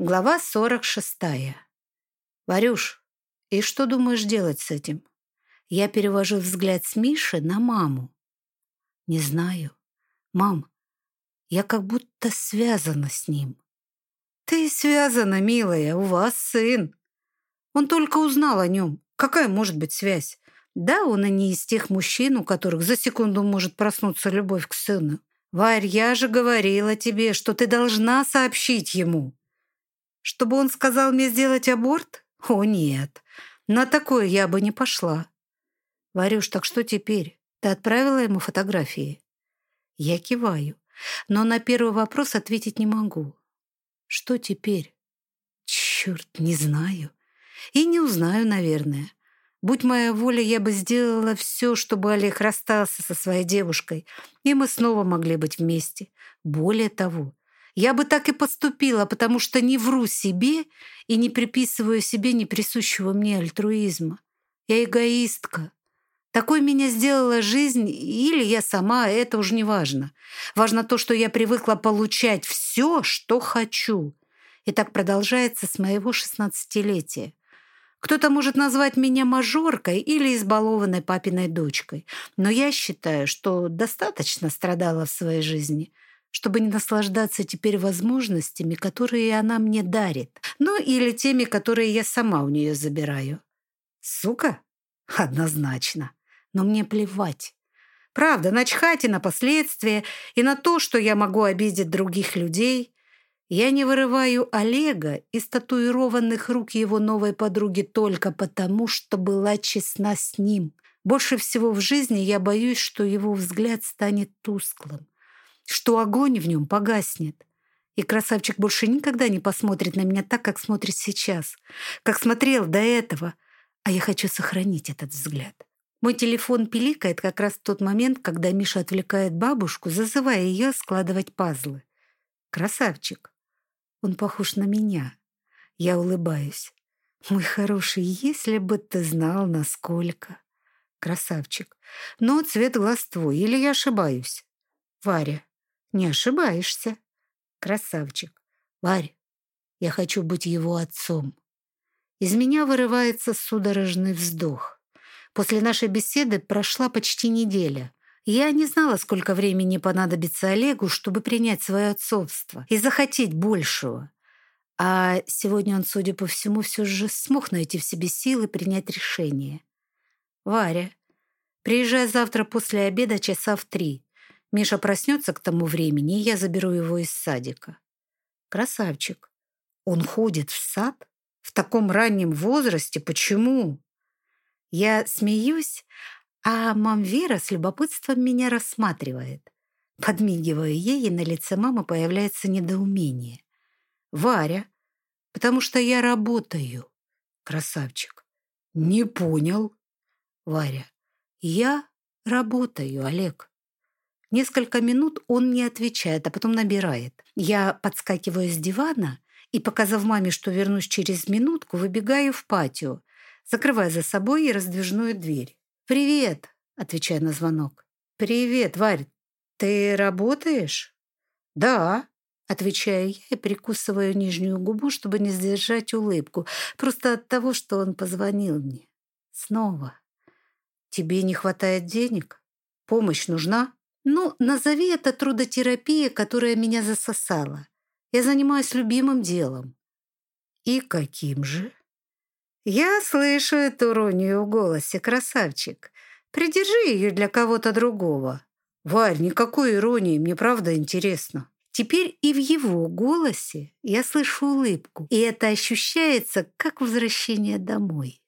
Глава 46. Варюш, и что думаешь делать с этим? Я перевожу взгляд с Миши на маму. Не знаю. Мам, я как будто связана с ним. Ты связана, милая, у вас сын. Он только узнал о нем. Какая может быть связь? Да, он и не из тех мужчин, у которых за секунду может проснуться любовь к сыну. Варь, я же говорила тебе, что ты должна сообщить ему. Чтобы он сказал мне сделать аборт? О, нет. На такое я бы не пошла. Варюш, так что теперь? Ты отправила ему фотографии? Я киваю, но на первый вопрос ответить не могу. Что теперь? Черт, не знаю. И не узнаю, наверное. Будь моя воля, я бы сделала все, чтобы Олег расстался со своей девушкой, и мы снова могли быть вместе. Более того, я бы так и поступила, потому что не вру себе и не приписываю себе неприсущего мне альтруизма. Я эгоистка. Такой меня сделала жизнь, или я сама, это уже не важно. Важно то, что я привыкла получать все, что хочу. И так продолжается с моего шестнадцатилетия. Кто-то может назвать меня мажоркой или избалованной папиной дочкой, но я считаю, что достаточно страдала в своей жизни – чтобы не наслаждаться теперь возможностями, которые она мне дарит, ну или теми, которые я сама у нее забираю. Сука? Однозначно. Но мне плевать. Правда, начхать и на последствия, и на то, что я могу обидеть других людей. Я не вырываю Олега из татуированных рук его новой подруги только потому, что была честна с ним. Больше всего в жизни я боюсь, что его взгляд станет тусклым что огонь в нем погаснет. И красавчик больше никогда не посмотрит на меня так, как смотрит сейчас, как смотрел до этого. А я хочу сохранить этот взгляд. Мой телефон пиликает как раз в тот момент, когда Миша отвлекает бабушку, зазывая ее складывать пазлы. Красавчик. Он похож на меня. Я улыбаюсь. Мой хороший, если бы ты знал, насколько. Красавчик. Но цвет глаз твой, или я ошибаюсь? Варя. Не ошибаешься. Красавчик. Варь, я хочу быть его отцом. Из меня вырывается судорожный вздох. После нашей беседы прошла почти неделя. Я не знала, сколько времени понадобится Олегу, чтобы принять свое отцовство и захотеть большего. А сегодня он, судя по всему, все же смог найти в себе силы принять решение. «Варя, приезжай завтра после обеда часа в три. Миша проснется к тому времени, и я заберу его из садика. Красавчик. Он ходит в сад? В таком раннем возрасте? Почему? Я смеюсь, а мам Вера с любопытством меня рассматривает. Подмигиваю ей, и на лице мамы появляется недоумение. «Варя, потому что я работаю». Красавчик. «Не понял». Варя. «Я работаю, Олег». Несколько минут он не отвечает, а потом набирает. Я подскакиваю с дивана и, показав маме, что вернусь через минутку, выбегаю в патио, закрывая за собой и раздвижную дверь. «Привет!» — отвечаю на звонок. «Привет, Варь, ты работаешь?» «Да», — отвечаю я и прикусываю нижнюю губу, чтобы не сдержать улыбку, просто от того, что он позвонил мне. Снова. «Тебе не хватает денег? Помощь нужна?» Ну, назови это трудотерапия, которая меня засосала. Я занимаюсь любимым делом. И каким же? Я слышу эту иронию в голосе, красавчик. Придержи ее для кого-то другого. Варь, никакой иронии, мне правда интересно. Теперь и в его голосе я слышу улыбку, и это ощущается как возвращение домой.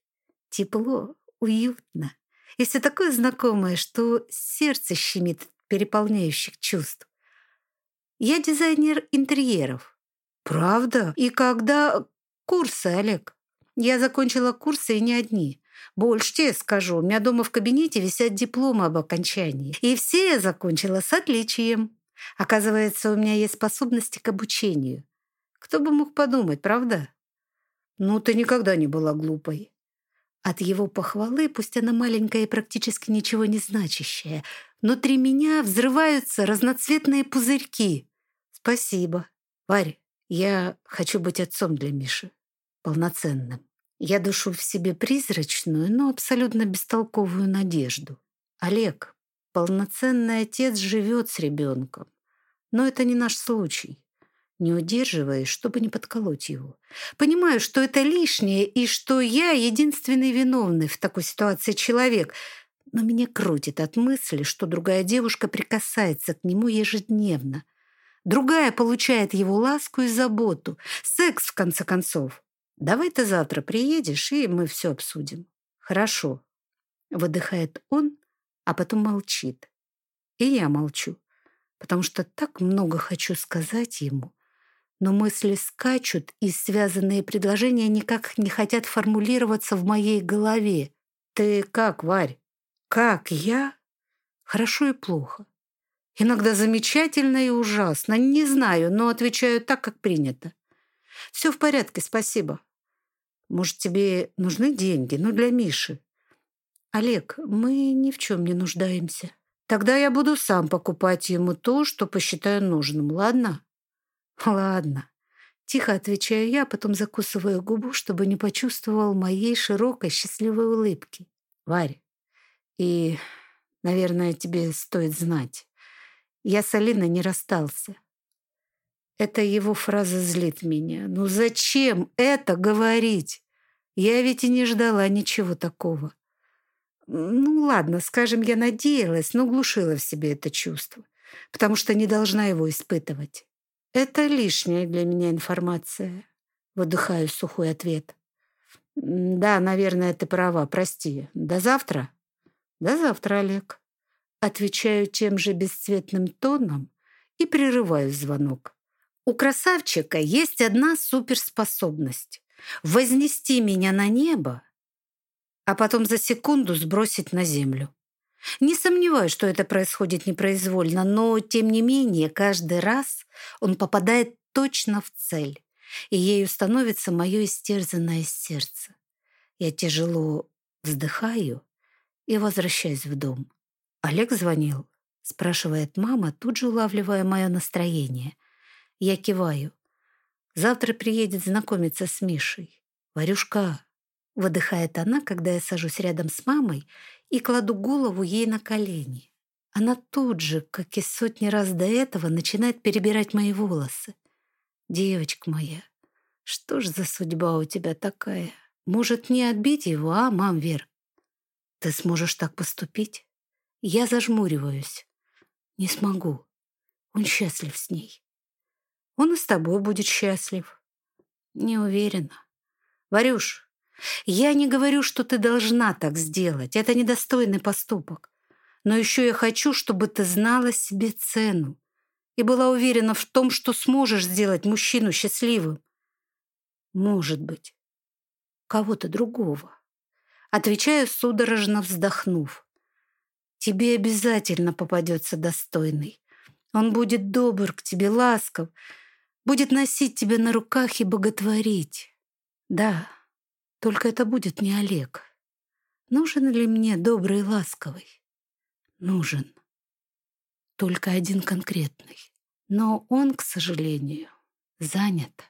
Тепло, уютно. И все такое знакомое, что сердце щемит переполняющих чувств. Я дизайнер интерьеров. Правда? И когда... Курсы, Олег. Я закончила курсы и не одни. Больше тебе скажу, у меня дома в кабинете висят дипломы об окончании. И все я закончила с отличием. Оказывается, у меня есть способности к обучению. Кто бы мог подумать, правда? Ну, ты никогда не была глупой. От его похвалы, пусть она маленькая и практически ничего не значащая, внутри меня взрываются разноцветные пузырьки. Спасибо. Варя, Я хочу быть отцом для Миши. Полноценным. Я душу в себе призрачную, но абсолютно бестолковую надежду. Олег, полноценный отец живет с ребенком. Но это не наш случай. Не удерживаясь, чтобы не подколоть его. Понимаю, что это лишнее и что я единственный виновный в такой ситуации человек. Но меня крутит от мысли, что другая девушка прикасается к нему ежедневно. Другая получает его ласку и заботу. Секс, в конце концов. Давай ты завтра приедешь, и мы все обсудим. Хорошо. Выдыхает он, а потом молчит. И я молчу, потому что так много хочу сказать ему. Но мысли скачут, и связанные предложения никак не хотят формулироваться в моей голове. Ты как, Варь? Как я? Хорошо и плохо. Иногда замечательно и ужасно. Не знаю, но отвечаю так, как принято. Все в порядке, спасибо. Может, тебе нужны деньги? Ну, для Миши. Олег, мы ни в чем не нуждаемся. Тогда я буду сам покупать ему то, что посчитаю нужным, ладно? Ладно. Тихо отвечаю я, потом закусываю губу, чтобы не почувствовал моей широкой счастливой улыбки. Варя, и, наверное, тебе стоит знать. Я с Алиной не расстался. Это его фраза злит меня. Ну зачем это говорить? Я ведь и не ждала ничего такого. Ну ладно, скажем, я надеялась, но глушила в себе это чувство, потому что не должна его испытывать. Это лишняя для меня информация. Выдыхаю сухой ответ. Да, наверное, ты права, прости. До завтра? До завтра, Олег. Отвечаю тем же бесцветным тоном и прерываю звонок. У красавчика есть одна суперспособность — вознести меня на небо, а потом за секунду сбросить на землю. Не сомневаюсь, что это происходит непроизвольно, но, тем не менее, каждый раз он попадает точно в цель, и ею становится мое истерзанное сердце. Я тяжело вздыхаю и возвращаюсь в дом. «Олег звонил?» — спрашивает мама, тут же улавливая мое настроение. Я киваю. «Завтра приедет знакомиться с Мишей. Варюшка!» — выдыхает она, когда я сажусь рядом с мамой и кладу голову ей на колени. Она тут же, как и сотни раз до этого, начинает перебирать мои волосы. «Девочка моя, что ж за судьба у тебя такая? Может, не отбить его, а, мам Вер? Ты сможешь так поступить?» Я зажмуриваюсь. Не смогу. Он счастлив с ней. Он и с тобой будет счастлив. Не уверена. Варюш, я не говорю, что ты должна так сделать. Это недостойный поступок. Но еще я хочу, чтобы ты знала себе цену и была уверена в том, что сможешь сделать мужчину счастливым. Может быть, кого-то другого. Отвечаю, судорожно вздохнув. Тебе обязательно попадется достойный. Он будет добр к тебе, ласков, будет носить тебя на руках и боготворить. Да, только это будет не Олег. Нужен ли мне добрый и ласковый? Нужен. Только один конкретный. Но он, к сожалению, занят.